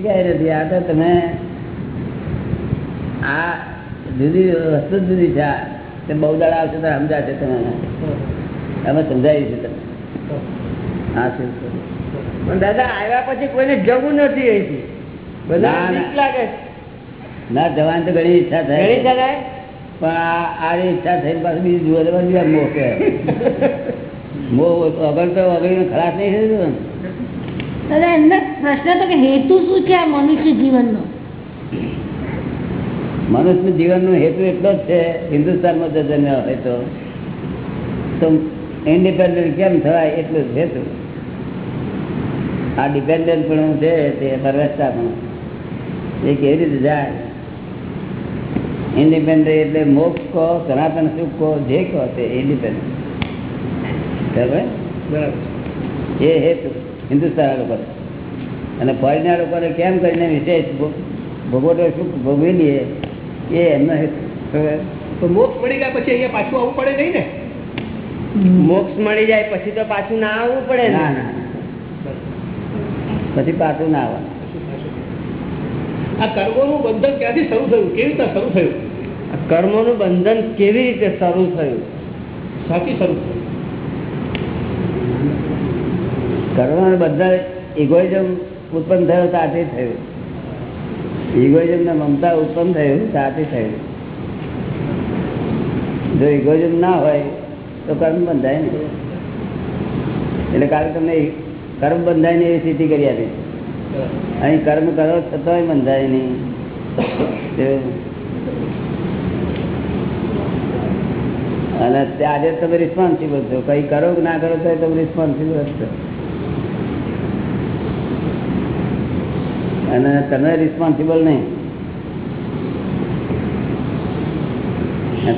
નથી. આ તો તમે આ જુદી વસ્તુ જુદી છે. તે બહુ દાડા આવશે તો સમજાશે તમે અમે સમજાવી છે તમે હા શું. પણ દાદા આવ્યા પછી કોઈને જવું નથી અહીંથી. બધા. લાગે. ના જવાની તો ઘણી ઈચ્છા થાય. ઘણી પણ આ ઈચ્છા થઈ પાછું બીજું જુઓ તો આ મોહ કહેવાય. મોહ અગર તો અગર ખરાશ નહીં થયું દાદા એમને પ્રશ્ન તો કે હેતુ શું છે આ મનુષ્ય જીવનનો? મનુષ્ય જીવનનો હેતુ એટલો જ છે હિન્દુસ્તાનમાં જો જન્મ્યો હોય તો. ઇન્ડિપેન્ડન્ટ કેમ થવાય એટલું જ હેતુ. આ ડિપેન્ડન્ટ પણ છે તે પરવસતા પણ એ કેવી રીતે જાય? ઇન્ડિપેન્ડન્ટ એટલે મોક્ષ કહો સનાતન સુખ કહો જે કહો તે ઇન્ડિપેન્ડન્ટ બરાબર? બરાબર. એ હેતુ હિન્દુસ્તાન લોકો અને ફોરેનના લોકોને કેમ કરીને વિશેષ ભોગવટો સુખ ભોગવી લઈએ? એ એમનો હેતુ. તો મોક્ષ મળી ગયા પછી અહીંયા પાછું આવવું પડે નહીં ને? મોક્ષ મળી જાય પછી તો પાછું ના આવવું પડે ના. ના પછી પાછું ના આવે આ કર્મોનું બંધન ક્યાંથી શરૂ થયું? કેવી રીતે શરૂ થયું? આ કર્મોનું બંધન કેવી રીતે શરૂ થયું? સાચી શરૂ થયું. કરવાનું બધા ઇગોઇઝમ ઉત્પન્ન થયો, સાથે થયું. ઇગોઇઝમ ને મમતા ઉત્પન્ન થયું, સાથે થયું. જો ઇગોઇઝમ ના હોય, તો કર્મ બંધાય ને એટલે કાલે તમને કર્મ બંધાય ને એવી સ્થિતિ કરી આપી. અહીં કર્મ કરો છતાંય બંધાય નહીં. અને આજે તમે રિસ્પોન્સિબલ છો. કઈ કરો કે ના કરો તો તમે રિસ્પોન્સિબલ છો. અને તમે રિસ્પોન્સિબલ નહીં.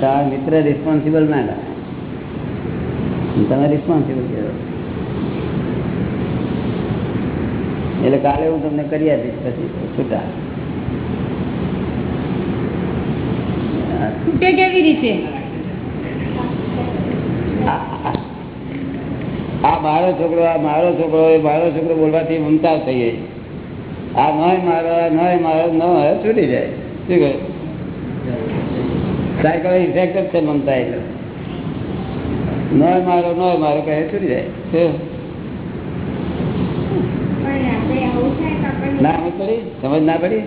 તમારા મિત્ર રિસ્પોન્સિબલ ના કરે તમે રિસ્પોન્સિબલ કહેવાય. એટલે કાલે હું તમને કરી આપીશ પછી છૂટા. છૂટે કેવી રીતે? આ મારો છોકરો આ મારો છોકરો એ મારો છોકરો બોલવાથી મમતા થઈ ગઈ. આ નોય મારો નય મારો ન હોય છૂટી જાય. શું કહે? સાયકલ ઇફેક્ટ જ છે મમતા એટલે. નોય મારો નોય મારો કહે છૂટી જાય. ના સમજ પડી સમજ ના પડી?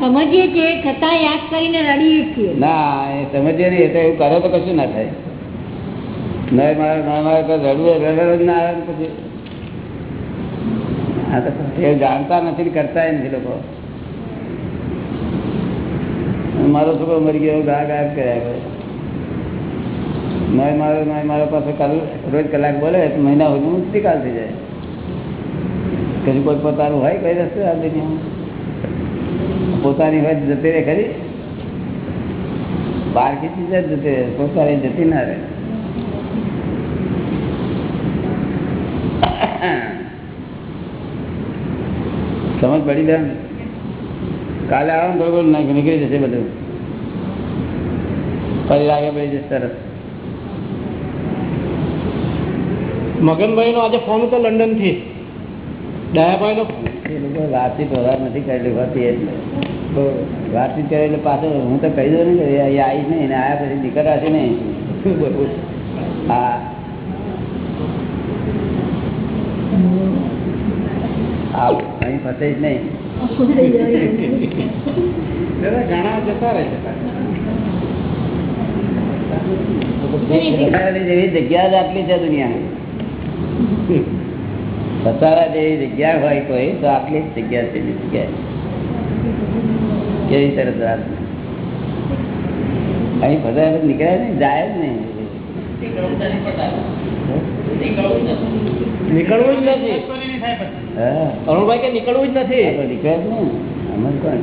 સમજીએ છીએ છતાં યાદ કરીને રડીએ છીએ. ના એ સમજીએ નહીં એ તો એવું કરો તો કશું ના થાય. નય મારે મારે ના એ જાણતા નથી કરતા નથી લોકો. મારો છોકરો મરી ગયો ગા ગા કર્યા કરે. નય મારો નય મારો પાસે કલ રોજ કલાક બોલે, તો મહિના સુધી મુક્તિકાલ થઈ જાય. કશું કોઈ પોતાનું હોય, કઈ રસ્તે આ દુનિયામાં. પોતાની હોય જતી રહે ખરી. બહાર ખેંચી જાય જતી રહે, પોતાની જતી ના રહે. સમજ પડી બેન કાલે આવો ને થોડું નીકળી જશે બધું. ફરી લાગે પડી જશે સરસ. મગનભાઈ નો આજે ફોન હતો લંડનથી દયાભાઈ નો વાતચીત વધારે નથી કરેલી, હોતી એટલે વાતચીત કરે એટલે પાછો હું તો કહી દઉં ને કે અહીંયા આવીશ નહીં ને, આયા પછી નીકળાશે નહીં હા. અહીં નહીં. ઘણા જતા રહે જેવી જગ્યા જ આટલી છે દુનિયામાં ફસાવા જેવી જગ્યા હોય કોઈ તો આટલી જ જગ્યા છે કેવી સરસ વાત. અહીં ફસાયા નીકળ્યા નહીં જાય જ નહીં. નીકળવું જ નથી. અરુણભાઈ કે નીકળવું જ નથી. નીકળે જ ને. આમાં કોણ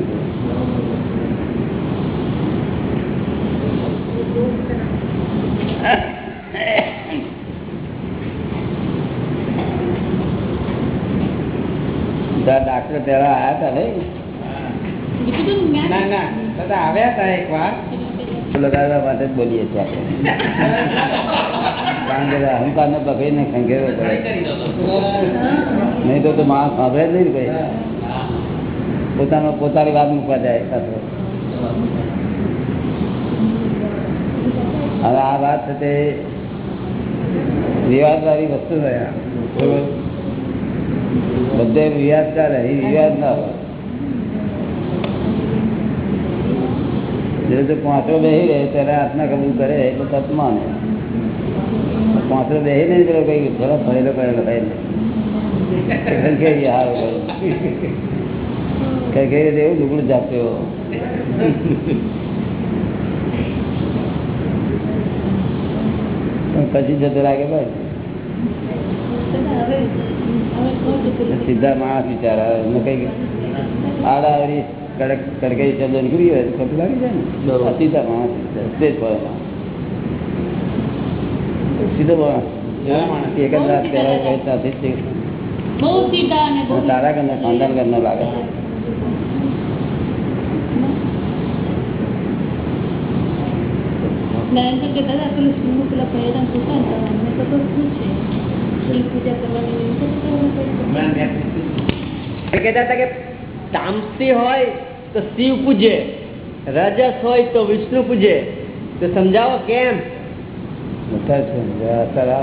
ડાક્ટર પેલા આવ્યા હતા ને ના. ના દાદા આવ્યા હતા એક વાર. લગાડવા માટે જ બોલીએ છીએ આપણે. કારણ કે અહંકાર ને પકડીને ખંખેરવો પડે નહીં તો તો માણસ સાંભળે જ નહીં ને કોઈ પોતાનો, પોતાની વાત મૂકવા જાય પાછો. હવે આ વાત છે તે વિવાદ વાળી વસ્તુ છે. આ. બધે વિવાદ ચાલે અહીં વિવાદ ના હોય. જે તો પાંચરો બેસી રહે, ત્યારે આત્મા કબૂલ કરે એટલે તત્વ માને પાંચરો બેસી નહીં પેલો કઈ થોડો ફરેલો કરેલો કઈ કઈ હાર કઈ કઈ રીતે એવું લુગડું જાપ્યો પણ પછી જતો લાગે ભાઈ સીધા માણસ વિચારા એમને કઈ આડાવડી કડક કડકાઈ શબ્દ નીકળી હોય તો ખોટું લાગી જાય ને બરોબર. આ સીધા માણસ વિચારે, તે જ પડે સીધો એક જ રાત પહેલા કહે જ તે બહુ સીધા અને બહુ તારા ઘરના ખાનદાન ઘરનો લાગે. નારાયણ તો કહેતા હતા પેલું સ્કૂલનું પેલા પહેરતા પૂછતા હતા અમને તો કોઈ પૂછે પૂજા કરવાની હોય તો તો અમે કઈ એ કહેતા હતા કે તામસી હોય તો શિવ પૂજે રજસ હોય તો વિષ્ણુ પૂજે. તો સમજાવો કેમ? બધા છે.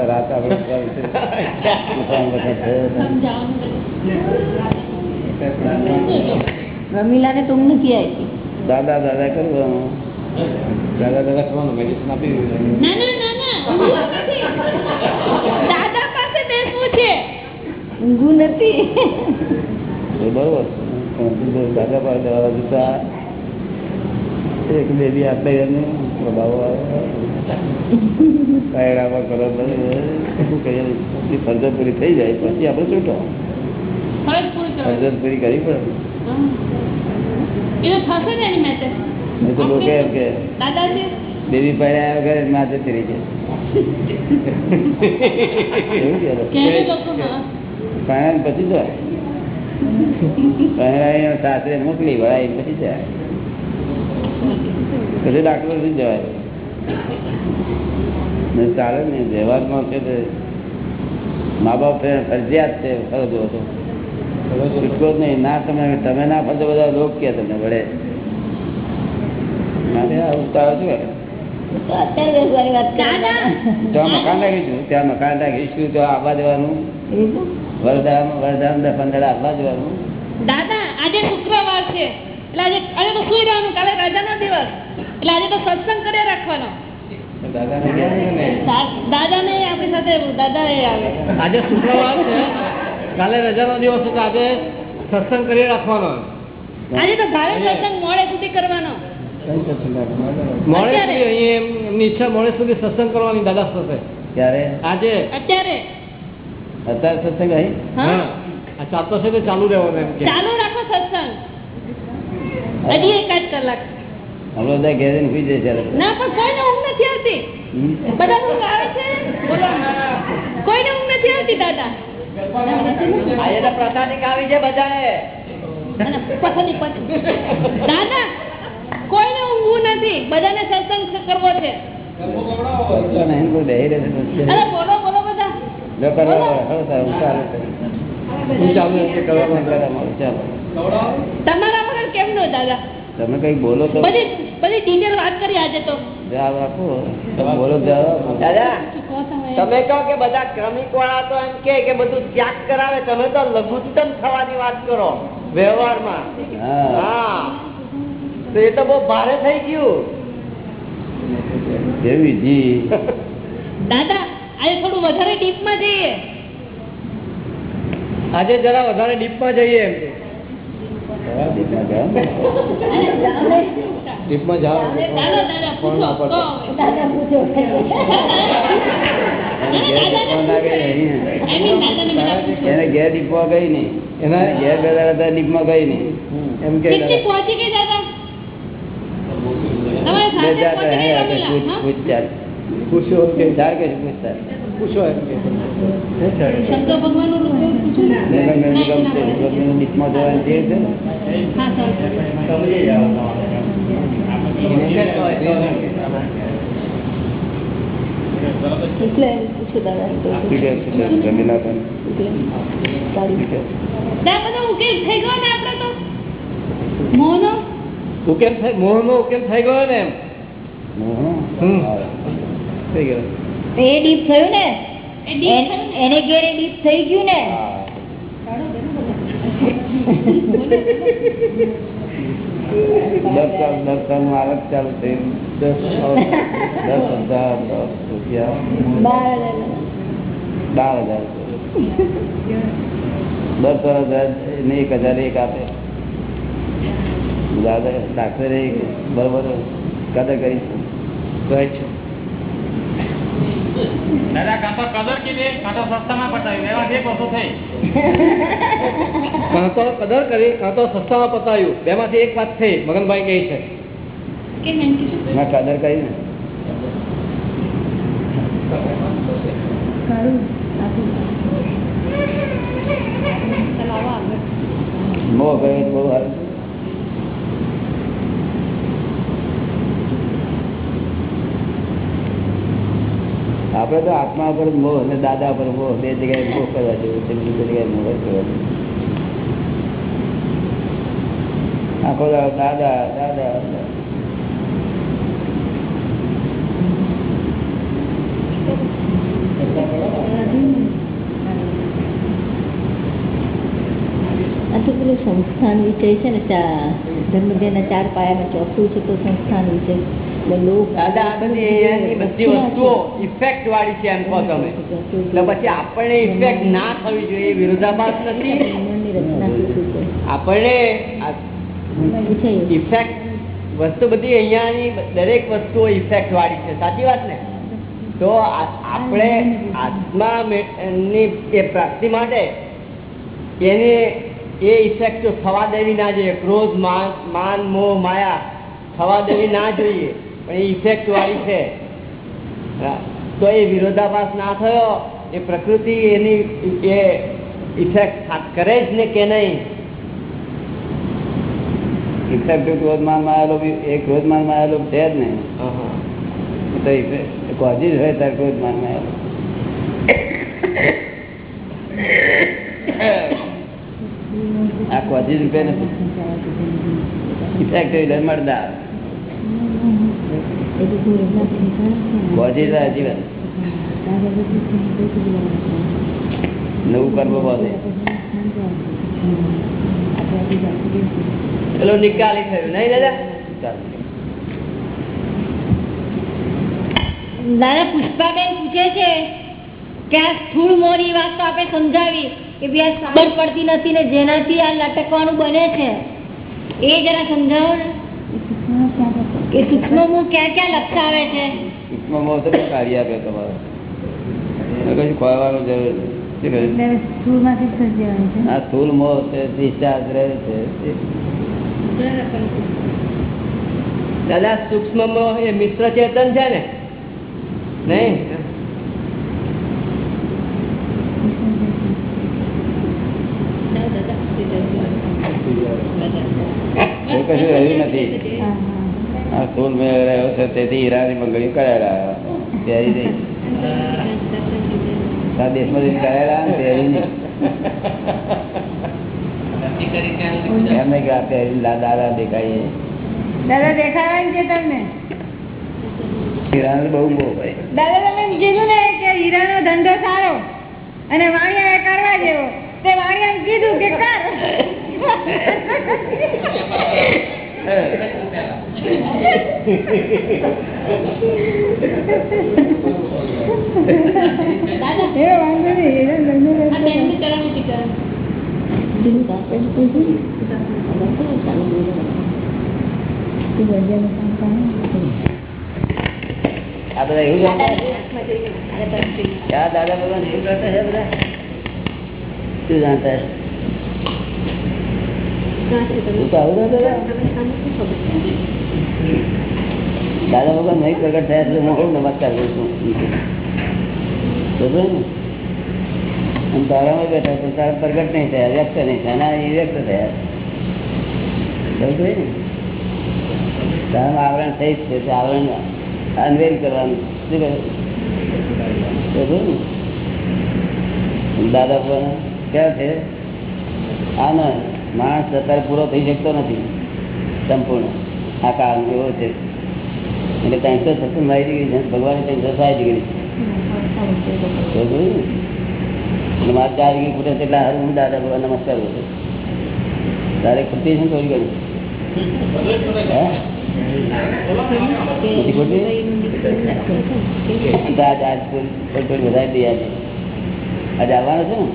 રાત આપણે રમીલાને તો નથી આવી દાદા દાદા કરવાનું દાદા દાદા કરવાનું મેડિસિન આપી દાદા પાસે બેસવું છે. ઊંઘું નથી. એ બરોબર. દાદા પાસે દવા જતા એક બેબી આપે એને પ્રભાવ આવે. કરો બધું શું કહીએ એટલી ફરજ પૂરી થઈ જાય પછી આપણે છૂટો. ફરજ પૂરી કરી પડે. તો લોકો એમ કે વગર હા પહેરાય પછી જાય. પહેરાય સાસરે મોકલી વળાય પછી જાય. પછી ડાક્ટરથી જવાય. ને ચાલે ને વ્યવહારમાં છે તે મા બાપ ફરજિયાત છે ફરજો હતો. છૂટકો જ નહીં ના તમે તમે ના ફરજો બધા લોક કે તમને વડે મારે આ ઉતારો શું અત્યારે બેસવાની વાત દાદા ત્યાં મકાન રાખીશું ત્યાં મકાન રાખીશું તો આવવા દેવાનું. વરધામ વરધામ દસ પંદર આવવા દેવાનું. દાદા આજે શુક્રવાર છે. એટલે આજે આજે તો સુઈ રહેવાનું કાલે રજાનો દિવસ. એટલે આજે તો સત્સંગ કર્યા રાખવાનો. દાદા ને આપણી સાથે દાદા એ આવે. આજે શુક્રવાર છે. કાલે રજાનો દિવસ એટલે આજે સત્સંગ કરી રાખવાનો. આજે તો ભારે સત્સંગ મોડે સુધી કરવાનો? મોડે સુધી એમની ઈચ્છા મોડે સુધી સત્સંગ કરવાની દાદા સાથે. ક્યારે? આજે. અત્યારે. અત્યારે સત્સંગ અહીં? હા. હા. ચાલતો છે તો ચાલુ રહેવાનું એમ ચાલુ રાખો સત્સંગ. હજી એકાદ કલાક. હમણાં બધા ઘેર સુઈ જશે ના પણ કોઈને ઊંઘ નથી આવતી. બધા ઊંઘ આવે છે? કોઈને ઊંઘ નથી આવતી દાદા? આજે આવી છે બધાએ. ના, ના, પછાડી, પછાડી. દાદા કોઈને ઊંઘવું નથી. બધાને સત્સંગ કરવો છે. બોલો બોલો બધા. તમારા દાદા. તમે કઈ બોલો તો. બધી બધી ડિટેલ વાત કરી આજે તો. જવાબ આપો. તમે બોલો જવાબ દાદા કહો તમે. તમે કહો કે બધા ક્રમિક વાળા તો એમ કે કે બધું ત્યાગ કરાવે તમે તો લઘુત્તમ થવાની વાત કરો વ્યવહારમાં. હા. હા. તો એ તો બહુ ભારે થઈ ગયું. દેવી જી દાદા આજે થોડું વધારે ડીપમાં જઈએ. આજે જરા વધારે ડીપમાં જઈએ એમ કે જાઓ. ડીપમાં ફોન વાપરતો. એને ઘેર ના ગઈ નહીં. એને ઘેર બેઠા હતા દીપમાં ગઈ નહીં? એમ કે કેટલી પહોંચી ગઈ દાદા. તમારે બે સાથે ચાર પહોંચી હે, ગઈ આપણે પૂછ રમીલા, હા? પૂછ કે ચાર. પૂછતા પૂછો એમ કે. ઉકેલ થઈ ગયો ને આપણે તો? મોહનો? ઉકેલ થઈ મોહનો ઉકેલ થઈ ગયો ને એમ. થઈ ગયો. એ ડીપ થયું ને? એન- ઘેરે ડીપ થઈ ગયું ને? હા. કાઢો દે ને દસ દસ સાલમાં આલત ચાલુ થયું દસ દસ હજાર દસ રૂપિયા. બાર હજાર. દસ હજાર ને એક હજાર એક આપે. દાદા ડાક્ટરે બરોબર કદર કરી રાઈટ છે દાદા કાં કદર કીધી કાં સસ્તામાં પતાવ્યું એમાંથી એક વસ્તુ થઈ. કાં કદર કરી કાં સસ્તામાં પતાવ્યું બેમાંથી એક વાત થઈ. મગનભાઈ કહે છે. એમ કદર કરી ને. મોહ કરે બહુ સારું. આપણે તો આત્મા પર મોહ અને દાદા પર મોહ, બે જગ્યાએ મોહ કરવા જેવું છે, બીજી જગ્યાએ મોહ કરવા. આખો દાદા દાદા સંસ્થાન વિષય છે ને, ચા ધર્મધ્યાના ચાર પાયામાં ચોથું છે તો સંસ્થાન વિષય દાદા બધી વસ્તુઓ ઇફેક્ટ વાળી છે એમ કહો તમે. એટલે પછી આપણને ઇફેક્ટ ના થવી જોઈએ વિરોધાભાસ નથી. મનની રચનાથી શું છે આપણને ઇફેક્ટ વસ્તુ બધી અહીંયાની દરેક વસ્તુઓ ઇફેક્ટ વાળી છે. સાચી વાત ને? તો આપણે આત્મા ની એ પ્રાપ્તિ માટે એને એ ઇફેક્ટ થવા દેવી ના જોઈએ. ક્રોધ માન મોહ માયા થવા દેવી ના જોઈએ. પણ એ ઇફેક્ટ વાળી છે. તો એ વિરોધાભાસ ના થયો એ પ્રકૃતિ એની એ ઇફેક્ટ કરે જ ને કે નહીં? ઇફેક્ટિવ ક્રોધમાનમાં આવેલો એ ક્રોધમાનમાં આવેલો છે જ ને તો કોઝિસ હોય ત્યારે ક્રોધમાનમાં આવેલો. આ કોઝિસ નથી. કોઝિસ જીવન નવું કર્મ નહીં, દાદા? પુષ્પાબેન પૂછે છે કે આ સ્થૂળ મોની વાત તો આપણે સમજાવી કે ભાઈ આ ખબર પડતી નથી ને જેનાથી આ લટકવાનું બને છે. એ જરા સમજાવો ને. કે સૂક્ષ્મ ક્યાં ક્યાં લક્ષ આવે છે? સુક્ષ્મમો તો કાર્ય આપે તમારો. કશું ખોવાનું જરૂર નથી. આ સ્થૂલ મોહ છે. discharge રહે છે દાદા સૂક્ષ્મ એ મિશ્ર ચેતન છે ને? નહીં? એ કશું રહ્યું નથી. આ મેળ રહ્યો છે તેથી હીરાની કરાયેલા આ દેશમાંથી કરાયેલા ને નહીં એમ કે આ પહેરી દાદા દેખાઈએ દાદા દેખાડવાનું છે તમને? હીરાને બહુ બહુ ભાઈ દાદા તમે કીધું ને કે હીરાનો ધંધો સારો અને વાણિયા કરવા જેવો. તે વાણિયા કીધું કે કર દાદા છે ભગવાન શું કરતા છે બધા? શું જાણતા હશે? તું તો આવું ને? દાદા ભગવાન નહીં પ્રગટ થયા એટલે હું કહું નમસ્કાર કરું છું? બરોબર ને અને તારામાં બેઠા તો તારા પ્રગટ નહીં થયા, વ્યક્ત નહીં થયા એ વ્યક્ત થયા. બરોબર ને તારામાં આવરણ થઈ જ છે આવરણ અનવેલ કરવાનું. શું બરોબર ને? દાદા ભગવાન ક્યાં છે? આનંદ માણસ અત્યારે પૂરો થઈ શકતો નથી સંપૂર્ણ. આ કાળ એવો છે. એટલે ત્રણસો સત્સંગ મારી ડિગ્રી છે. ભગવાન ત્રણસો સાઠ ડિગ્રી એટલે મારે ચાર ડિગ્રી ફૂટે છે એટલે હું દાદા ભગવાન નમસ્કાર કરું છું. તારે ખોટી છે થોડી ઘણી ખોટી? આજ થોડી આવવાનો છે? ને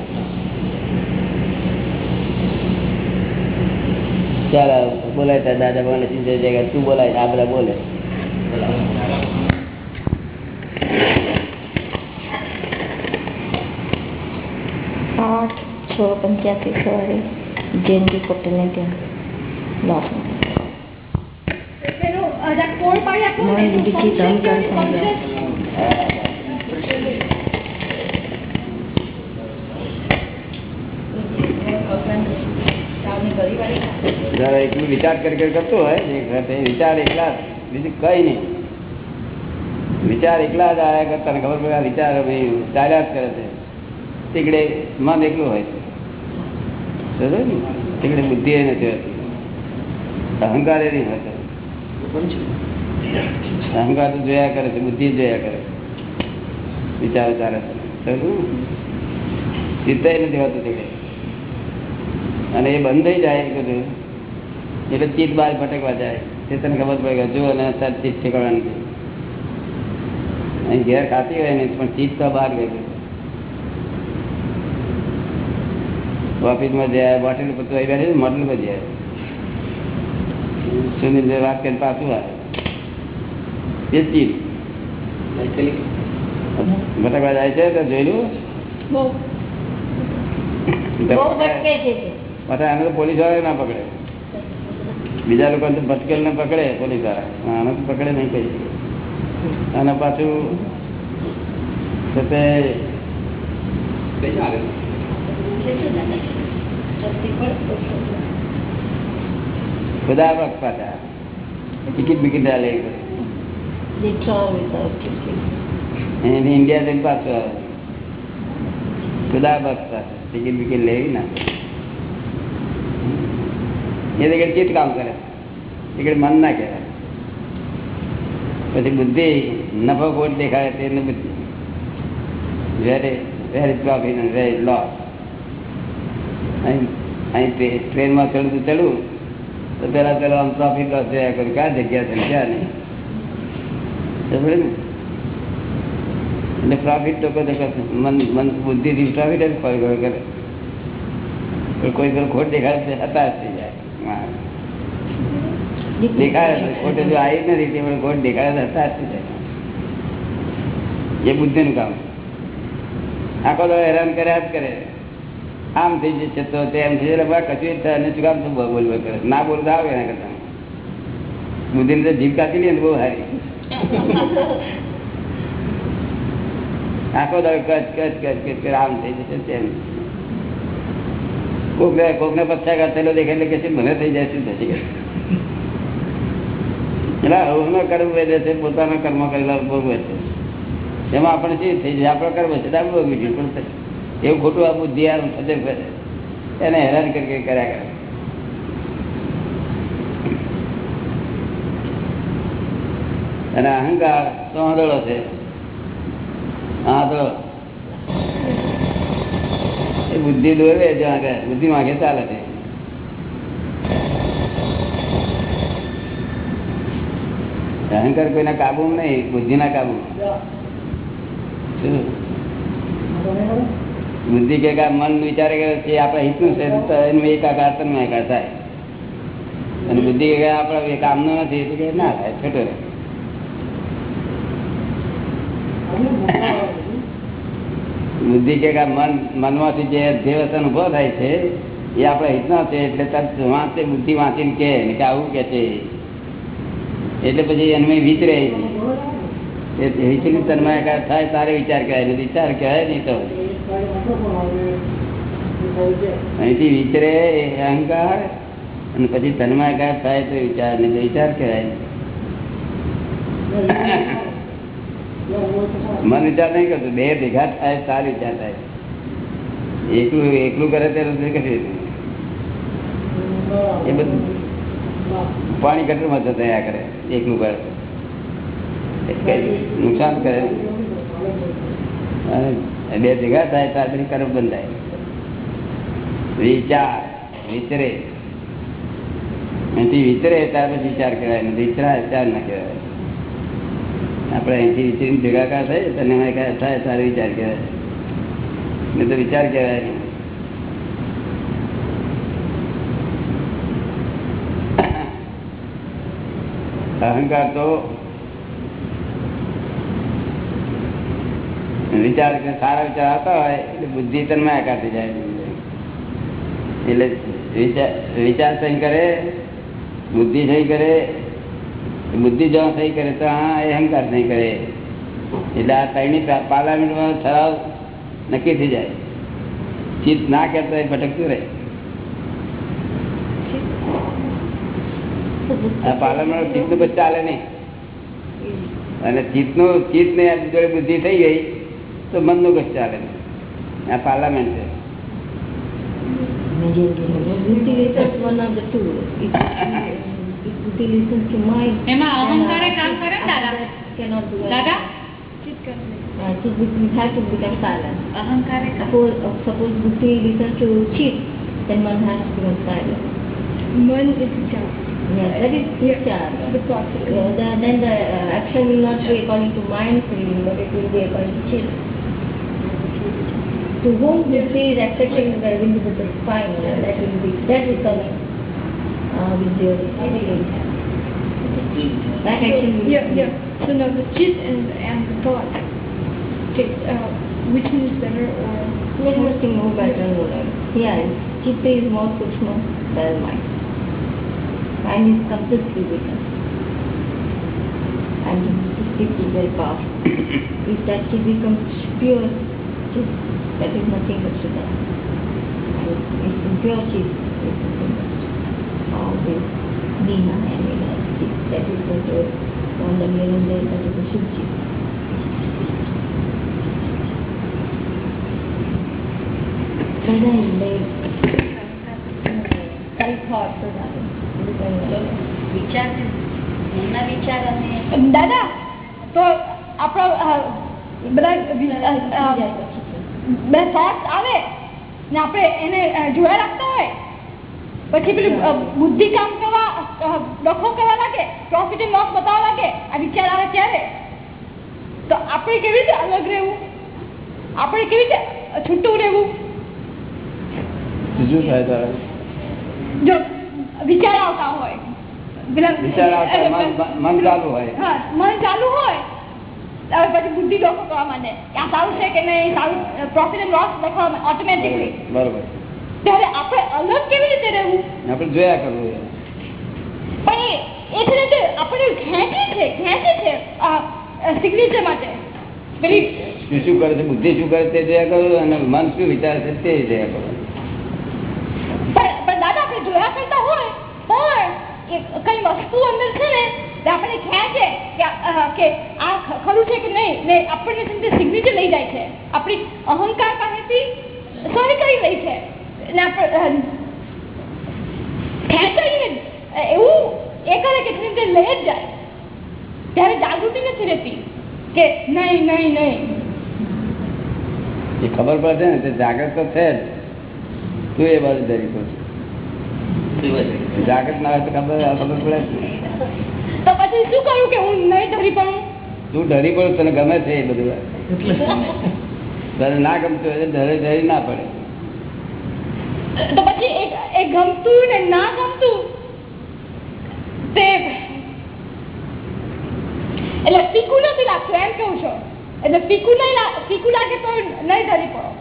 ચાલ બોલાય તાર દાદા ભગવાન ચિંતા જગ્યા તું બોલાય આ બધા બોલે. આઠ છ પંચ્યાસી સવારે જયંતિ પટેલને ત્યાં લાભ પેલું અ, જરાક કોડ જયારે એકલું વિચાર કરી કરી કરતો હોય વિચાર એકલા બીજું કઈ નહીં. વિચાર એકલા જ આવ્યા કરતા ને ખબર પડે વિચાર ચાલ્યા જ કરે છે. તીકડે મન એકલું હોય છે. તીકડે બુદ્ધિ એ નથી અહંકાર એ નહીં હોતો અહંકાર તો જોયા કરે છે, બુદ્ધિ જોયા કરે વિચાર ચાલે છે. ચિત્ત નથી હોતું તીકડે અને એ બંધ જાય બધું એટલે ચિત્ત બહાર ભટકવા જાય. તે તને ખબર પડે કે જો અને અત્યારે ચિત્ત ઠેકાવાનું અહીં ઘેર ખાતી હોય ને પણ ચિત્ત તો બહાર ગઈ ઓફિસમાં જાય બોટલ પર તો બેઠી મોટલ પર જાય સુનિલ વાત કરીને પાછું આવે. એ ચિત્ત ભટકવા જાય છે તો જોયેલું બહુ. ભટકે છે આને તો પોલીસવાળા ના પકડે. બીજા લોકો તો ભટકેલ ને પકડે પોલીસવાળા આને તો પકડે નહીં કઈ. અને પાછું તો તે બધા વખત પાછા. ટિકિટ બિકિટ ડાલે એની ઇન્ડિયા જઈને પાછું આવે. બધા વખત પાછા. ટિકિટ બિકિટ લેવી ના એ જગ્યાએ ચિત્ત કામ કરે એ મન ના કહેવાય પછી બુદ્ધિ નફો ખોટ દેખાય તેને બુદ્ધિ very very profit and very loss અહીં અહીં ટ્રે- ટ્રેનમાં ચડતું ચડવું તો પેલા પેલા આમ પ્રોફિટ લોસ જોયા કરું ક્યાં જગ્યા છે ને ક્યાં નહીં સમજે ને એટલે પ્રોફિટ તો કોઈ મન મન બુદ્ધિથી પ્રોફિટ જ કોઈ કોઈ કરે પણ કોઈ કોઈ ખોટ દેખાડે તો હતાશ થઈ જાય હા. હેરાન કરે. આમ થઈ જશે તો તેમ થઈ જશે. ના બોલતા આવે એના કરતા. બુદ્ધિને તો જીભ કાચી લે બહુ સારી આખો દાડો કચ કચ કચ કચ કચ આમ થઈ જશે તેમ. કોકને કોકને પચાસ કરતા દેખે એટલે કે મને થઈ જાય શું થશે એટલે હવનો કર્મ વેદે છે, પોતાના કર્મ કરેલા ભોગવે છે. એમાં આપણે શું થઈ જાય, આપણો કર્મ છે આપણે ભોગવી જોઈએ, પણ એવું ખોટું આ બુદ્ધિ આમ ફતે ફરે એને હેરાન કરી કર્યા કરે. અને અહંકાર તો આંધળો છે. આંધળો. એ બુદ્ધિ દોરે જ્યાં આગળ બુદ્ધિ માગે ચાલે છે. અહંકાર કોઈના કાબુ નહીં, બુદ્ધિના કાબુ. બુદ્ધિ કે મન વિચારે કે આપણા હિતનું છે એનું એકાકાર તન્મય એકાર થાય. અને બુદ્ધિ કે આપણા કામનું નથી એટલે કે ના થાય, છોટો રહે. બુદ્ધિ કે મન, મનમાંથી જે અધ્યવસ ઊભો થાય છે, એ આપણા હિતના છે, એટલે તરત વાંચે, બુદ્ધિ વાંચીને કે આવું કે છે. એટલે પછી એનું વિચરે વિચલિત તન્માયકાર થાય તારે વિચાર કહેવાય નહીં. વિચાર કહેવાય નહીં તો. અહીંથી વિચરે, એ અહંકાર, અને પછી તન્માયકાર થાય તો વિચાર તો વિચાર કહેવાય. મન વિચાર નહીં કરતું. બે ભેગા થાય, ચાર વિચાર થાય. એકલું એકલું કરે ત્યારે કશું નહીં. એ બધું પાણી ગટરમાં જતા કરે. એકલું કરે નુકસાન કરે. અને બે ભેગા થાય ત્યાર પછી કર્મ બંધાય. વિચાર વિચરે અહીંથી વિચરે ત્યાર પછી વિચાર કહેવાય ને વિચરાય ત્યાર ના કહેવાય. આપણે અહીંથી વિચરીને ભેગાકાર થાય તને થાય તારે વિચાર કહેવાય. નહીં તો વિચાર કહેવાય નહીં અહંકાર તો વિચાર સારા વિચાર આવતા હોય, એટલે બુદ્ધિ તન્માયાકાર થઈ જાય. એટલે વિચાર સહી કરે, બુદ્ધિ સહી કરે, બુદ્ધિ જો સહી કરે તો હા એ અહંકાર સહી કરે. એટલે આ ત્રણની પાર્લામેન્ટમાં ઠરાવ નક્કી થઈ જાય. ચિત્ત ના કરતો ભટકતું રહે. પછી ચાલે નહીં અને ચિત્ત ને આ જોડે બુદ્ધિ થઈ ગઈ તો મનનું કશું ચાલે નહીં આ પાર્લામેન્ટ છે uh, ને Uh, Suppose, uh, Buddhi listens to cheat, then has to silent. One is just Yes, that is discharge. the process. Uh, the, then the uh, action will not be according to mind feeling, but it will be according to chill. To whom the Buddhi is accepting the invisible spine, uh, that will be that will come in uh, with your feelings. That action will Yeah, yeah. So now the chit and and the thought. Okay, uh, which one is better or? Let us think more better right. Yeah, chitta is more sukshma than mind and is completely better. And it is very powerful. if that he becomes pure, just that is nothing but that. And it's impure chi is nothing but all this Nina and Nina chi. That is what the that we are there, that is the Shuddha chi. Shuddha is like, five thoughts or. દાદા તો આપણો બધા વિ- અ, અ, બે thoughts આવે ને આપણે એને જોયા રાખતા હોય? પછી પેલું બુદ્ધિ કામ કરવા ડખો કરવા લાગે પ્રોફિટ એન્ડ લોસ બતાવવા લાગે આ વિચાર આવે ત્યારે? તો આપણે કેવી રીતે અલગ રહેવું? આપણે કેવી રીતે છૂટું રહેવું? જો વિચાર આવતા હોય મન- ચાલુ હોય. મન ચાલુ હોય. પછી બુદ્ધિ ડોકો કરવા માંડે આ સારું છે કે નહીં? સારું પ્રોફિટ એન્ડ લોસ લખવા ઓટોમેટિકલી બરોબર ત્યારે આપણે અલગ કેવી રીતે રહેવું? આપણે જોયા કરવું પણ એ એ છે આપણે ખેંચે છે ખેંચે છે સિગ્નેચર માટે પેલી શું શું કરે છે? બુદ્ધિ શું કરે તે જોયા કરો અને મન શું વિચારે છે તે જોયા કરો પણ પણ દાદા આપણે જોયા કરતા હોય એ કઈ વસ્તુ અંદર છે ને આપણને ખ્યાલ છે કે આ ખરું છે કે નહીં ને આપણને છે તે સિગ્નેચર લઈ જાય છે. આપણી અહંકાર પાસેથી સહી કરી લે છે. ને એવું એ કરે કે છે તે લઈ જ જાય. ત્યારે જાગૃતિ નથી રહેતી કે નહીં નહીં નહીં. એ ખબર પડે ને, તે જાગૃત તો છે જ. તું એ બાજુ ધરી તો જાગૃત ના હોય તો ખબર ખબર પડે. તો પછી શું કરું કે હું નહીં ધરી પણ તું ડરી પડું તને ગમે છે એ બધું. તને ના ગમતું હોય ડરે ડરી ના પડે. તો પછી એક એક ગમતું ને ના ગમતું? તે એટલે ફીકું નથી લાગતું એમ કેવું છો? એટલે ફીકું નહીં ફીકું લાગે તો નહીં ધરી પડો.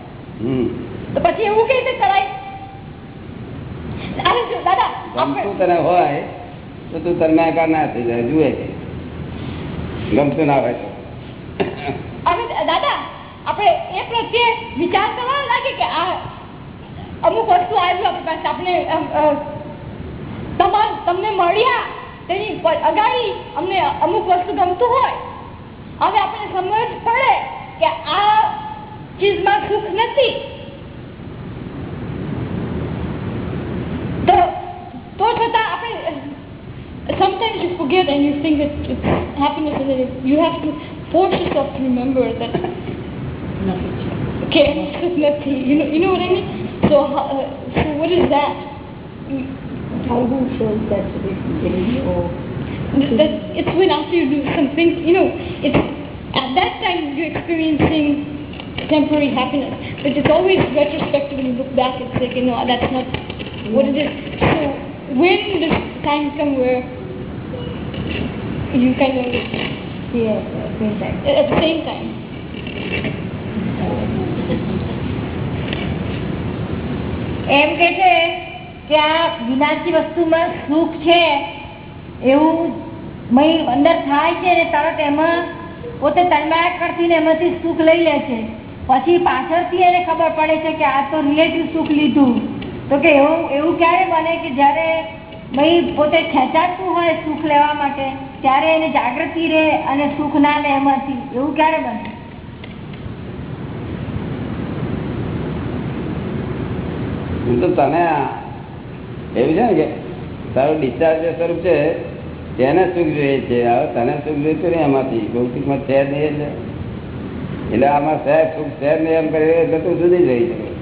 તો પછી એવું કઈ રીતે કરાય ગમતું તને હોય તો તું તન્માયકાર ના થઈ જાય જુએ છે. ગમતું ના હોય તો. દાદા આપણે એ પ્રત્યે વિચાર કરવા લાગે કે આ અમુક વસ્તુ આવ્યું આપણી પાસે આપણે અમ, તમાર તમને મળ્યા તેની અગાડી અમને અમુક વસ્તુ ગમતું હોય. હવે આપણે સમજ પડે કે આ ચીજમાં સુખ નથી. તો છતાં આપણે sometimes you forget and you think that it's happiness and then you have to force yourself to remember that okay it's nothing you know you know what I mean so uh, so what is that How who shows that to be feeling or that it's when after you do something you know it's at that time you're experiencing temporary happiness but it's always retrospective when you look back it's like you know that's not what it is so When does time come where you kind of the same time. at the same time. એમ કે છે કે આ વિનાશી વસ્તુમાં સુખ છે એવું અંદર થાય છે ને તરત એમાં પોતે તન્માયા કરતી ને એમાંથી સુખ લઈ લે છે. પછી પાછળથી એને ખબર પડે છે કે આ તો રિલેટિવ સુખ લીધું. તો કે એવું એવું ક્યારે બને કે જ્યારે ભાઈ પોતે ખેંચાતું હોય સુખ લેવા માટે, ત્યારે એને જાગૃતિ રહે અને સુખ ના લે એમાંથી? એવું ક્યારે બને? હું તો તને એવું છે ને કે તારું ડિસ્ચાર્જ સ્વરૂપ છે, તેને સુખ જોઈએ છે. હવે તને સુખ જોઈતું નહીં એમાંથી? ભૌતિકમાં છે નહીં એટલે એટલે આમાં સાહેબ સુખ છે નહીં એમ કરી એટલે તું જુદી જઈ રહી શકે તા-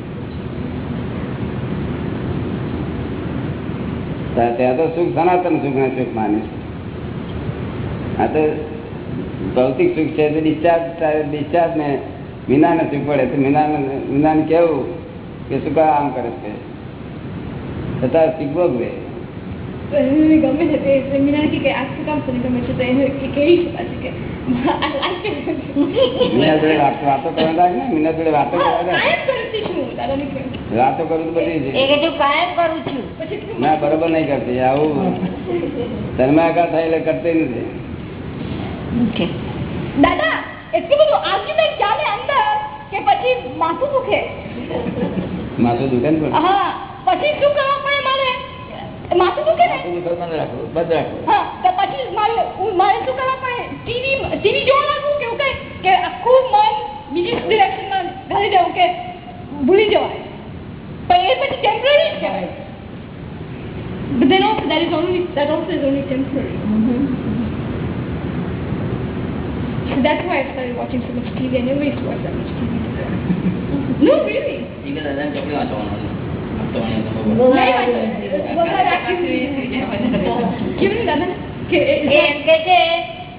ત્યાં તો સુખ સનાતન સુખ ને સુખ માને છે આ તો ભૌતિક સુખ છે ડિસ્ચાર્જ ડિસ્ચાર્જ ને મીનાને સુખ પડે. તો મીનાને મીનાને કેવું કે શું કા આમ કરે છે? છતાં તો એને ગમે છે તે મીના કે આ શું કામ તને ગમે છે તો એને પાછી કે. મીના જોડે વાતો કરવા લાગ ને? મીના જોડે વાતો કરવા લાગ. કાયમ કરતી છું દાદાને કહ્યું. વાતો કરું તો બધી એ છે કે જો કાયમ કરું છું. પછી કીધું, ના બરોબર નહીં કરતી આવું તન્માયકા થાય એટલે કરતી નથી. દાદા એટલું બધું આર્ગ્યુમેન્ટ ચાલે અંદર કે પછી માથું દુખે? માથું દુખે ને પણ? હા પછી શું કરવા પડે મારે? માથું દુખે ને? માથું દુખે બંધ રાખવું બંધ રાખવું. હા તો પછી મારે હું- મારે શું કરવા પડે? ટીવી ટીવી જોવા લાગવું કે એવું કઈ? કે આખું મન બીજી ડિરેક્શનમાં ઘાલી દેવું કે ભૂલી જવાય? પણ એ પછી ટેમ્પરરી જ કહેવાય But then also that is only that also is only temporary. Mm -hmm. So that's why I started watching so much TV. I never used to watch that much TV before. no, really.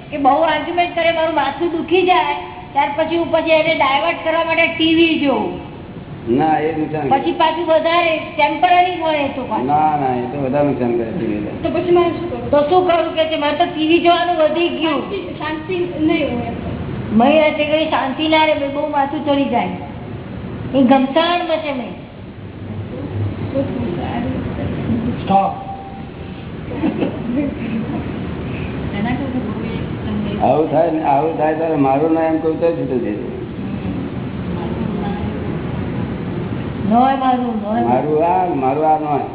કે બહુ argument કરે મારું માથું દુખી જાય ત્યાર પછી હું પછી એને ડાયવર્ટ કરવા માટે ટીવી જોઉં ના એ નુકસાન પછી પાછું વધારે ટેમ્પરરી હોય તો ના ના એ તો વધારે નુકસાન કરે તો. પછી મારે શું કરવું? તો શું કરું કે છે મારે તો ટીવી જોવાનું વધી ગયું. શાંતિ નહીં હોય. કઈ શાંતિ ના રે બહુ માથું ચડી જાય. એ ગમસાણ મચે મેં. આવું થાય આવું થાય તારે મારું ના એમ કહું તો છૂટું થઈ જાય. નોય મારું આ મારું આ નોય.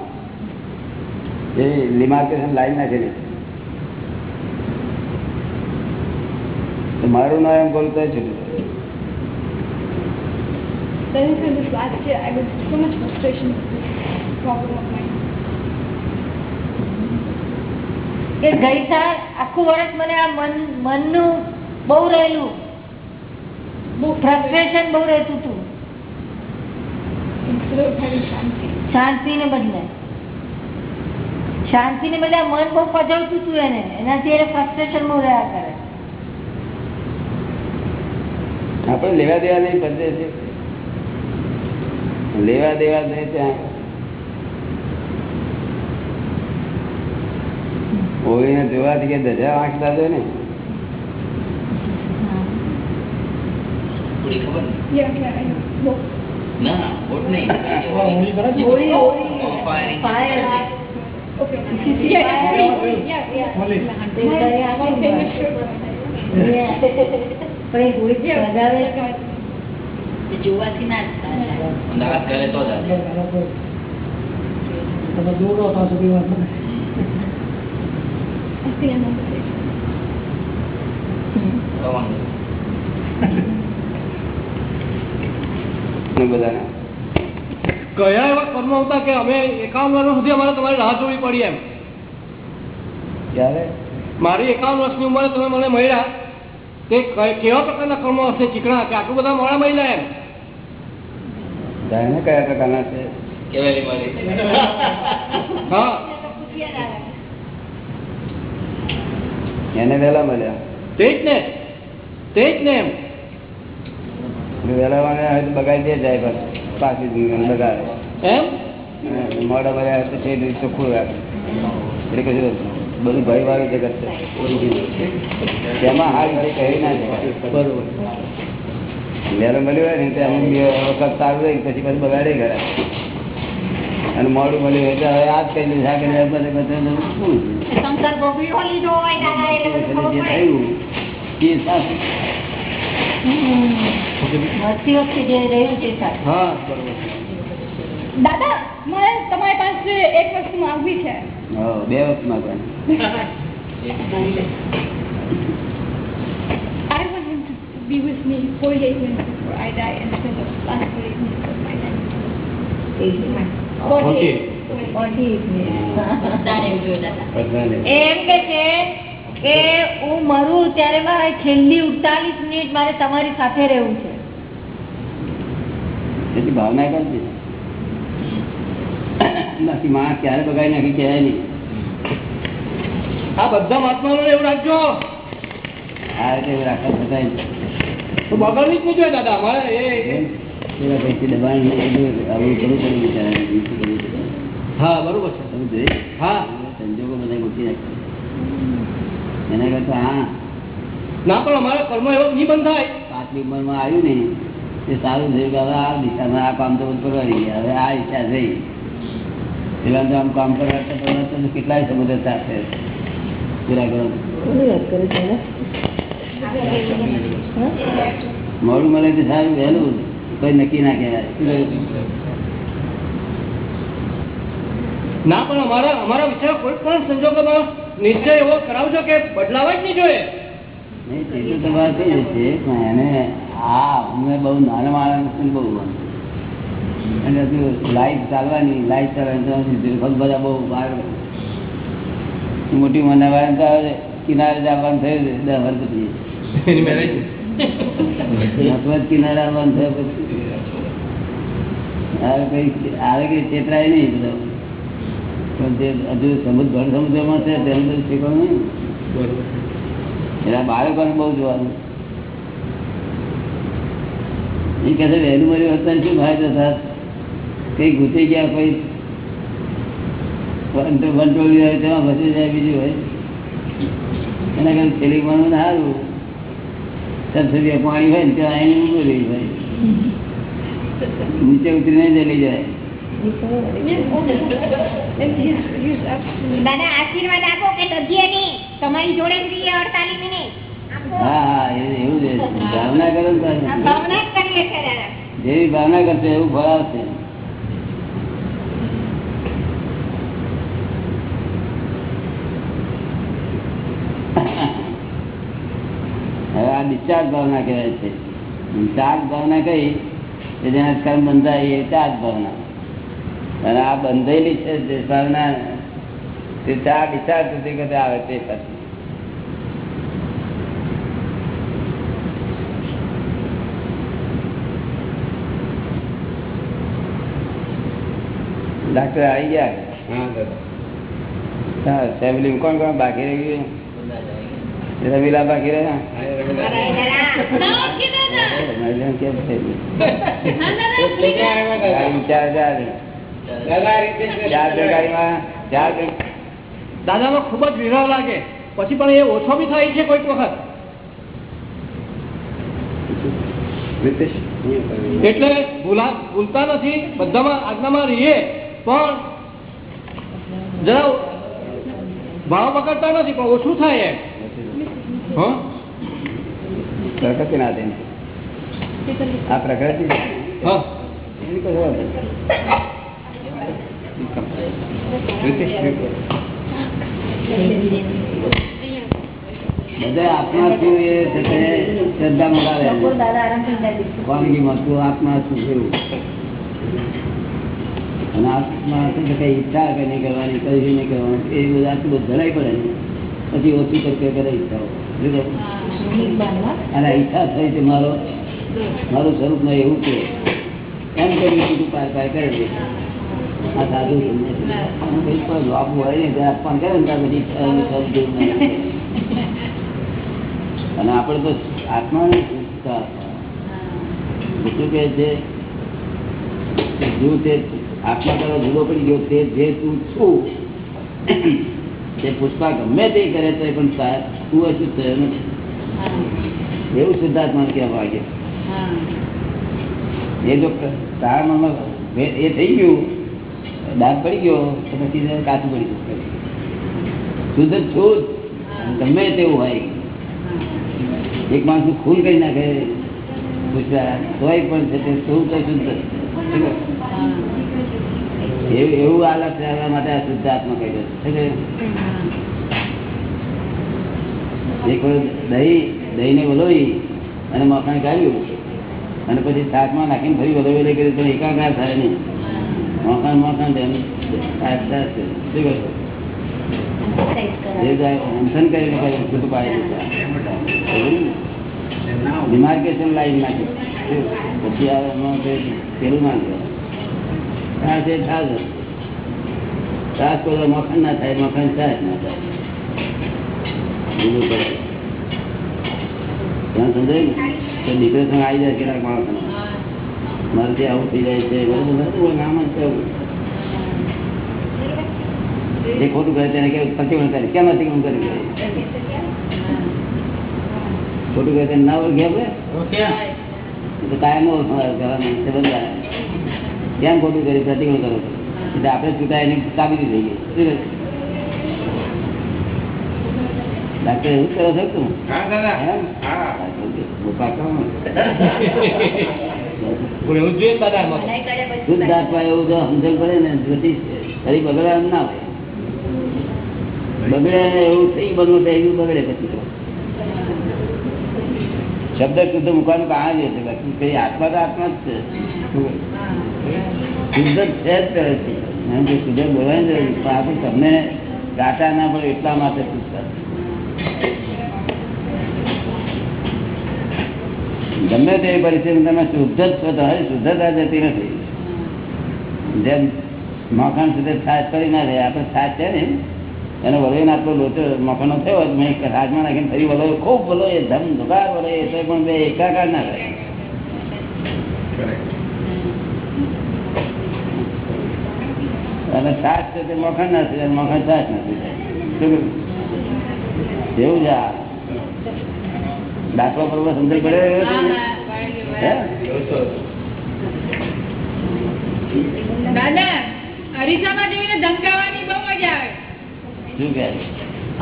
એ લિમાર્કેશન લાઈન નાખેલી છે મારું ના એમ કહું તો છૂટું થઈ જાય. Then in this last year, I was so much frustration with this problem of mine. કે ગઈ સાલ આખું વર્ષ મને આ મન મનનું બહુ રહેલું. બહુ ફ્રસ્ટ્રેશન બહુ રહેતું હતું instead of having shanti. શાંતિ. ને બદલે. શાંતિ ને બદલે મન બહુ પજવતું હતું એને. એનાથી એને ફ્રસ્ટ્રેશન બહુ રહ્યા કરે. આપણે લેવા દેવા નહીં બધે છે. લેવા દેવા નહીં ત્યાં ઓળીને જોવાથી કે ધજા વાંચતા છે ને? Know. Both. હોળી કરે તમે દૂર રહો ત્યાં સુધી વાત I નહીં. બધાને. કયા એવા કર્મો હતા કે અમે એકાવન વર્ષ સુધી અમારે તમારે રાહ જોવી પડી એમ? ક્યારે? મારી એકાવન વર્ષની ઉંમરે તમે મને મળ્યા. તે કેવા પ્રકારના કર્મો હશે? ચીકણા કે આટલું બધા મોડા મળ્યા એમ? જાણે કયા પ્રકારના છે? હા. એને વહેલા મળ્યા. તે જ ને તે જ ને એમ. એટલે વહેલા મળ્યા હોય તો બગાડી દે જાય બસ પાછી બગાડે. એમ? મોડા મળ્યા તો છે ચોખ્ખું રાખે. એટલે કશું બધું ભય વાળું જગત છે તેમાં હાલ ભાઈ કહી ના બરોબર. મળ્યું હોય ને તો અમુક વખત સારું રહી પછી પછી બગાડે ગયા અને મોડું મળ્યું હોય તો હવે આ જ કહી બધે બધે બધું એટલે બધું જે થયું એ સાચું. દાદા મારે તમારી પાસે એક વસ્તુ માંગવી છે હા, બે વખતમાં પણ I want him to be with me 48 minutes before I die instead of last 48 minutes of my life. Okay. 48. એમ કે છે કે હું મરું ત્યારે મારે છેલ્લી ઉડતાલીસ મિનિટ મારે તમારી સાથે રહેવું છે. એટલી ભાવના કરતી બાકી માણસ ક્યારે બગાડી નાખી કહેવાય નહીં આ બધા મહાત્માઓને એવું રાખજો. આ રીતે એવું રાખવા બધા તો બગાડવી જ નહીં જોઈએ દાદા અમારે એ એમ? દબાણ આવું કરવું પડે બિચારાને. બીજું શું કરવું પડે? હા બરોબર છે. હા. સંજોગો બધા મૂકી નાખે એના કરતા હા. ના પણ અમારા કર્મ એવો નહીં બંધ થાય. પાછલી ઉંમરમાં આવ્યું ને એ સારું થયું કે હવે આ દિશામાં આ કામ તો બધું હવે આ ઈચ્છા થઈ પેલા તો આમ કામ કરવા કેટલાય સમુદ્ર સાથે પૂરા કરો. મોડું મળે તો સારું વહેલું. કોઈ નક્કી ના કહેવાય. ના પણ અમારા અમારા વિચાર કોઈ પણ સંજોગોમાં નિશ્ચય એવો કરાવજો કે બદલાવા જ નહીં જોઈએ. મોટી ઉંમરના વાળા તો હવે કિનારે જવાનું થયું છે દસ વર્ષ પછી. એની મેરેજ નસવત કિનારે આવવાનું થયું પછી. કઈ આવે કે ચેતરાય નહીં બધા પણ જે હજુ સમુદ્ર ઘર સમુદ્રમાં છે તેનું બધું શીખવાનું નહીં. એના બાળકોને બહુ જોવાનું. એ કહે છે વહેલું મળ્યું અત્યારે શું ફાયદો થાય કઈ ઘૂસી ગયા કોઈ? વંટો- વંટોળી હોય તેમાં ફસી જાય બીજું હોય. એના કરતા છેલ્લી ભણવું સારું. સરસ્વતી પાણી હોય ને ત્યાં આવીને ઊભું રહી હોય નીચે ઉતરીને જલી જાય. દાદા આશીર્વાદ આપો કે નહીં? તમારી જોડે જ રહીએ અડતાલીસ મિનિટ. ભાવના જેવી કરશે એવું હવે આ ડિસ્ચાર્જ ભાવના કહેવાય છે. ચાર્જ ભાવના કઈ કે જેના કર્મ બંધાય એ ચાર્જ ભાવના. અને આ બંધાયેલી છે જે ભાવના તે ચાર ડિસ્ચાર્જ સુધી કદે આવે તે પછી. ડાક્ટર આવી ગયા? હા ફેમિલી કોણ કોણ બાકી રહી ગયું? રમીલા બાકી રહ્યા? મહિલા દાદાનો ખૂબ જ વિરહ લાગે. પછી પણ એ ઓછો બી થાય છે કોઈક વખત? એટલે ભૂલા ભૂલતા નથી બધામાં આજ્ઞામાં રહીએ પણ જરા ભાવ પકડતા નથી પણ ઓછું થાય એમ. હા? પ્રકૃતિ ના દે આ પ્રકૃતિ હા. એ બધું આટલું બધું જણાય પડે પછી ઓછી કરતી કરે. અને ઈચ્છા થઈ છે મારો, મારું સ્વરૂપમાં એવું છે એમ કરી તું પાર પાર કરે આ સાધુ હોય ને આપવાનું ને બધી. અને આપણે તો આત્માને છે તે આત્મા તારો જુદો પડી ગયો તે જે તું છું તે પુષ્પા ગમે તે કરે તો પણ તું અશુદ્ધ થયો નથી. એવું શુદ્ધાત્મા કહેવા વાગે એ જો તારા મનમાં એ થઈ ગયું દાંત પડી ગયો, તો પછી કાચું પડી ગયું. શુદ્ધ શુદ્ધ ગમે તેવું હોય. એક માણસ ખૂન કરી નાખે પણ છે તે શું તો શુદ્ધ એવું આલસ રહેવા માટે આ શુદ્ધ આત્મા દે છે. એક દહીં, દહીંને વલોવી અને મખાણ કાઢ્યું. અને પછી શાકમાં નાખીને ફરી વધારે કર્યું કરી તો એકાકાર થાય નહીં. એ પાડી દીધું. ડિમાર્કેશન લાઈન નાખી. પછી આવે પેલું નાખ્યું આ છે છાશ છાશ કોઈ મખણ ના થાય મખણ છાશ ના થાય. સમજાય ને? ડિપ્રેશન આવી જાય, કેટલાક માણસને. મારાથી આવું થઈ જાય છે. બરોબર બરોબર. નામ જ છે. એ ખોટું કરે તેને કેવું પ્રતિક્રમણ કરે. કેમ પ્રતિક્રમણ કરે ખોટું કરે તેને ના ઓળખી આપણે? તો કાયમ ઓળખવા કેમ ખોટું કરી પ્રતિક્રમણ કરો. એટલે આપણે છૂટા એની સાબિતી થઈ ગઈ. ડાક્ટર એવું કરો છો તું? હા દાદા. હા. એવું જોઈએ શુદ્ધ આત્મા એવું જો સમજણ પડે ને પછી ફરી બગડવાનું ના હોય. બગડે એવું થઈ બનવું તો એવું બગડે પછી શબ્દ શુદ્ધ મૂકવાનું કારણ એ છે બાકી કઈ આત્મા તો આત્મા જ છે. શુદ્ધ છે જ કરે છે. એમ કે શુદ્ધ બોલાય ને પણ આપણે તમને કાંટા ના પડે એટલા માટે પૂછતા ગમે તેવી પરિસ્થિતિ તમે શુદ્ધ જ છો તો હવે શુદ્ધતા જતી નથી. જેમ મખાણ સુધી છાશ કરી ના રહે, આપણે છાશ છે ને, એનો વલોઈને આટલો લોચો મખાનો થયો મેં નાખીને ફરી વલોય ખૂબ વલોય ધમ ધુકાર વલોય તો પણ બે એકાકાર ના રહે. અને છાશ છે તે મખણ ના મખણ મખાણ છાશ નથી. એવું છે આ. દાખલો બરોબર સમજાઈ પડે? દાદા અરીસામાં જોઈને ધમકાવાની બહુ મજા આવે. શું કહે?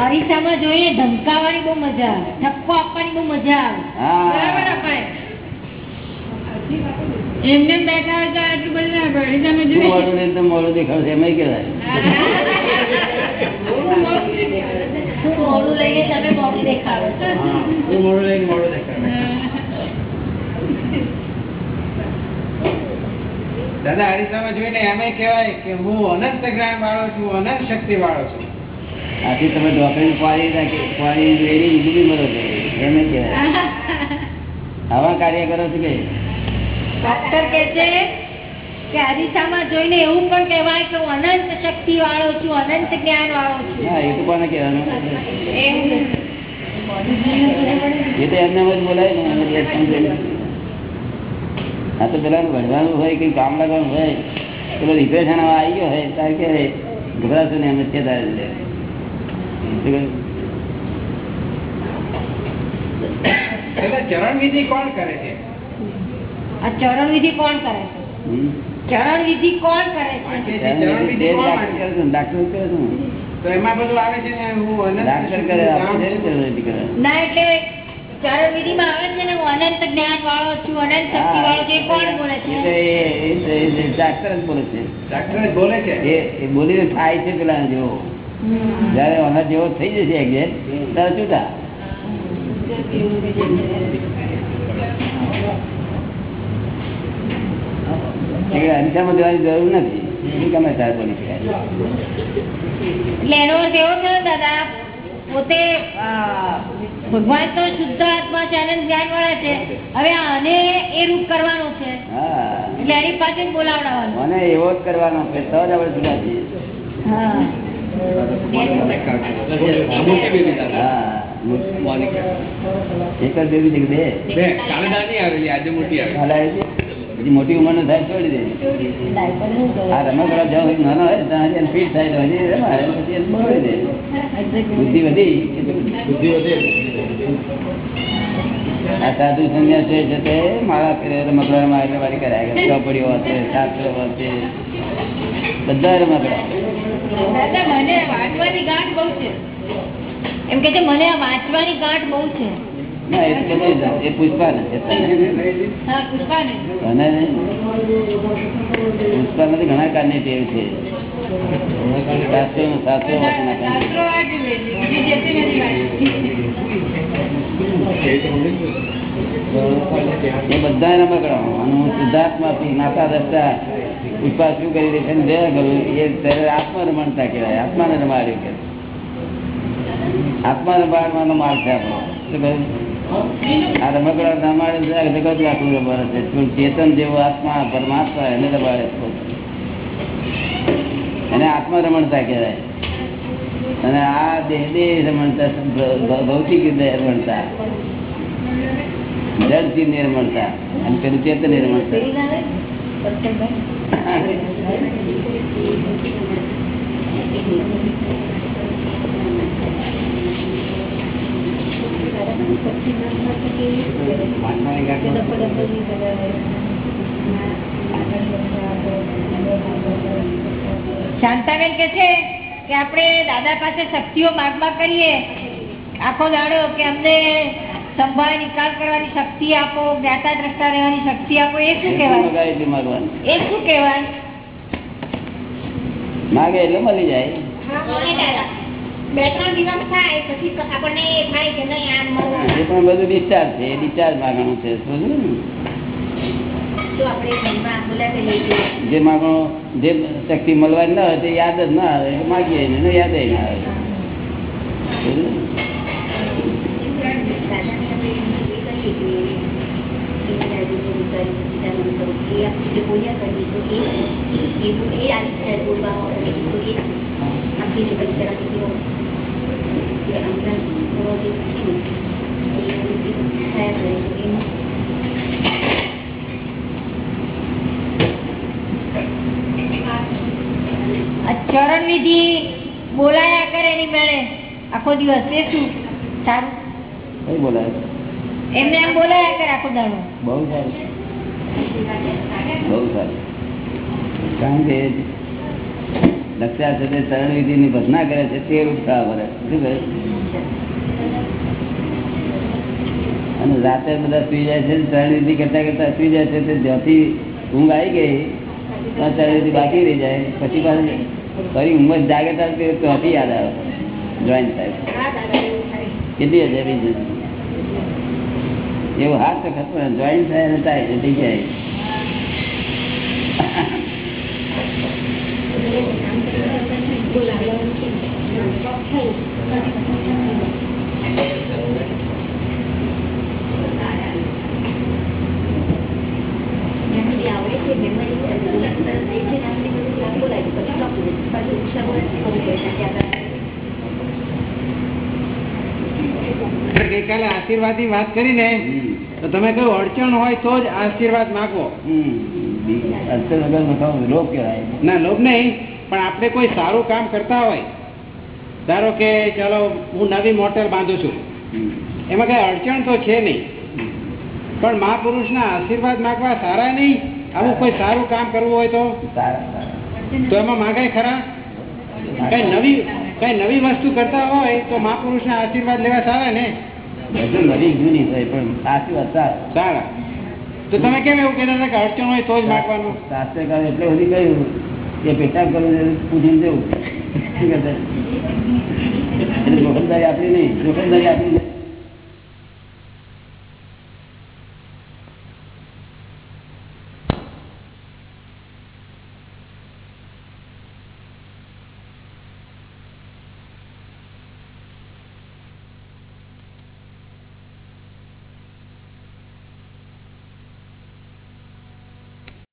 અરીસામાં જોઈને ધમકાવવાની બહુ મજા આવે. ઠપકો આપવાની બહુ મજા આવે. બરાબર અપાય એમને બેઠા હોય તો આટલું બધું અરીસામાં મોડું દેખાડશે એમ કહેવાય. મોડું લઈને તમે મોડું દેખાડો. હું મોડું લઈને મોડું દેખાડે. દાદા હરીસામાં જોઈને એમ કહેવાય કે હું અનંત જ્ઞાન વાળો છું અનંત શક્તિ વાળો છું. આથી તમે ઢોકળી પાણી નાખી મરો છો. એમ કહેવાય. આવા કાર્ય કરો છો કે? ડોક્ટર કે છે કે અરીસામાં જોઈને એવું પણ કહેવાય કે હું અનંત શક્તિ વાળો છું અનંત જ્ઞાન વાળો છું હા એ તો કોને કહેવાનું એવું એ તો એમને જ બોલાય ને એમને એ સમજે. આ તો પેલા ભણવાનું હોય કઈ કામ લાગવાનું હોય પેલો રિપ્રેશન આવી ગયો હોય તારે કે ગભરાશો ને એમ છે તારે શું કહ્યું? દાદા ચરણ વિધિ કોણ કરે છે આ ચરણ વિધિ કોણ કરે છે હમ? ચરણ વિધિ કોણ કરે છે? ચરણ વિધિ કોણ કરે છે ડાક્ટર કરે છે. તો એમાં બધું આવે છે ને હું અનંત ડાક્ટર કરે આપણે ચરણ વિધિ કરે ના એટલે ચરણ વિધિમાં આવે છે ને હું અનંત જ્ઞાન વાળો છું અનંત શક્તિ વાળો છું એ કોણ બોલે છે? એ- એ એ- એ ડાક્ટર જ બોલે છે. ડાક્ટર જ બોલે છે? એ એ બોલીને થાય છે પેલા જેવો. જયારે ઓના જેવો થઈ જશે એક્ઝેક્ટ ત્યારે છૂટા એટલે અંશામાં જવાની જરૂર નથી. ગમે ત્યારે બની શકાય એટલે એનો અર્થ એવો થયો દાદા પોતે ભગવાન તો શુદ્ધ આત્મા છે આનંદ જ્ઞાન વાળા છે. હવે આને એ રૂપ કરવાનું છે. એટલે એની પાસે બોલાવડાવવાનું. મને એવો જ કરવાનો છે તો જ આપણે જુદા છીએ. હા. મોટી બેબી દાદા. હા. મોનિકા એક જ બેબી છે બે? બે કાલે આવેલી આજે મોટી આવી. હાલ મોટી ઉંમર હજી થાય છોડી દે. આ રમકડા જ્યાં સુધી નાનો હોય ત્યાં ફીટ થાય તો હજી રમાડે પછી દે. બુદ્ધિ વધી. એટલે બુદ્ધિ વધે. આ સાધુ સંન્યાસ છે તે મારા ફેરે રમકડા રમા એટલે વારી કરાય ચોપડીઓ હશે શાસ્ત્ર હશે. બધા રમકડા મને વાંચવાની ગાંઠ બહુ છે. એમ કે મને વાંચવાની ગાંઠ બહુ છે. ના એ તો બધું જ એ પુષ્પા ને છે હા પુષ્પાને અને પુષ્પા નથી ઘણા કાળની ટેવ છે શાસ્ત્રો શાસ્ત્રો વાંચવાના કારણે. શાસ્ત્રો વાંચી લે છે બીજી જેટલી નથી વાંચી એ બધા રમકડા અને હું શુદ્ધાત્મા થી નાતા દસતા પુષ્પા શું કરી રહી છે ને જયા કરું એ ત્યારે આત્મા રમણતા કહેવાય આત્માને રમાડ્યું કે આત્મા રમાડવાનો માર્ગ છે આપણો શું કહ્યું આ રમકડા રમાડે જગત આખું રમાડે છે. ચેતન જેવો આત્મા, પરમાત્મા એને દબાડે એને આત્મા રમણતા કહેવાય. અને આ દેહ દેહ રમણતા ભૌતિક દેહ રમણતા. જડથી નિર્મળતા અને પેલું ચેતન નિર્મળતા શાંતાબેન કે છે કે આપણે દાદા પાસે શક્તિઓ માગવા કરીએ આખો દાડો કે અમને સંભાળ નિકાલ કરવાની શક્તિ આપો જ્ઞાતા દ્રષ્ટા રહેવાની શક્તિ આપો એ શું કહેવાય? એ શું કહેવાય? માગે એટલે મળી જાય. બે ત્રણ દિવસ થાય પછી આપણને એ થાય કે નહીં આમ એ પણ બધું ડિસ્ચાર્જ છે ડિસ્ચાર્જ માગવાનું છે જે માગણો જે શક્તિ મળવાની ના હોય તે યાદ જ ના આવે માગીએ એને યાદ ના આવે. સમજ્યું ને? આ ચરણ વિધિ બોલાયા કરે એની મેળે. આખો દિવસ એ શું? સારું. કઈ બોલાય એમને એમ બોલાયા કરે આખો દાડો. બહુ સારું. બહુ સારું. કારણ કે લક્ષા છે તે વિધિ ની ભજના કરે છે, તે ઉઠા ભરે શું કરે અને રાતે બધા સુઈ જાય છે શરણ વિધિ કરતા કરતા સુઈ જાય છે જ્યાંથી ઊંઘ આવી ગઈ ત્યાં ચરણ વિધિ બાકી રહી જાય, પછી પાછી ફરી ઊંઘ જાગે ત્યાંથી યાદ આવે. જોઈન્ટ થાય. કેટલી હશે એવું હાથ તો ખતમ જોઈન્ટ થાય અને થાય થઈ જાય. ગઈકાલે આશીર્વાદની વાત કરી ને તમે કયું અડચણ હોય તો જ આશીર્વાદ માગો. અડચણ વગર લોભ કહેવાય ના લોભ નહીં પણ આપણે કોઈ સારું કામ કરતા હોય ધારો કે ચાલો હું નવી મોટર બાંધું છું. એમાં કઈ અડચણ તો છે નહીં. પણ મહાપુરુષના આશીર્વાદ માગવા સારા નહીં? આવું કોઈ સારું. કામ કરવું હોય તો? તો એમાં માગાય ખરા? કઈ નવી કઈ નવી વસ્તુ કરતા હોય તો મહાપુરુષના આશીર્વાદ લેવા સારા ને? નવી જૂની હોય પણ આશીર્વાદ સારા. સારા. તો તમે કેમ એવું કહેતા હતા કે અડચણ હોય તો જ માગવાનું? શાસ્ત્રકાર એટલે બધી કહ્યું કે પેટા કરવું છે પૂછીને જવું. જોખમદારી આપણી નહીં. જોખમદારી આપણી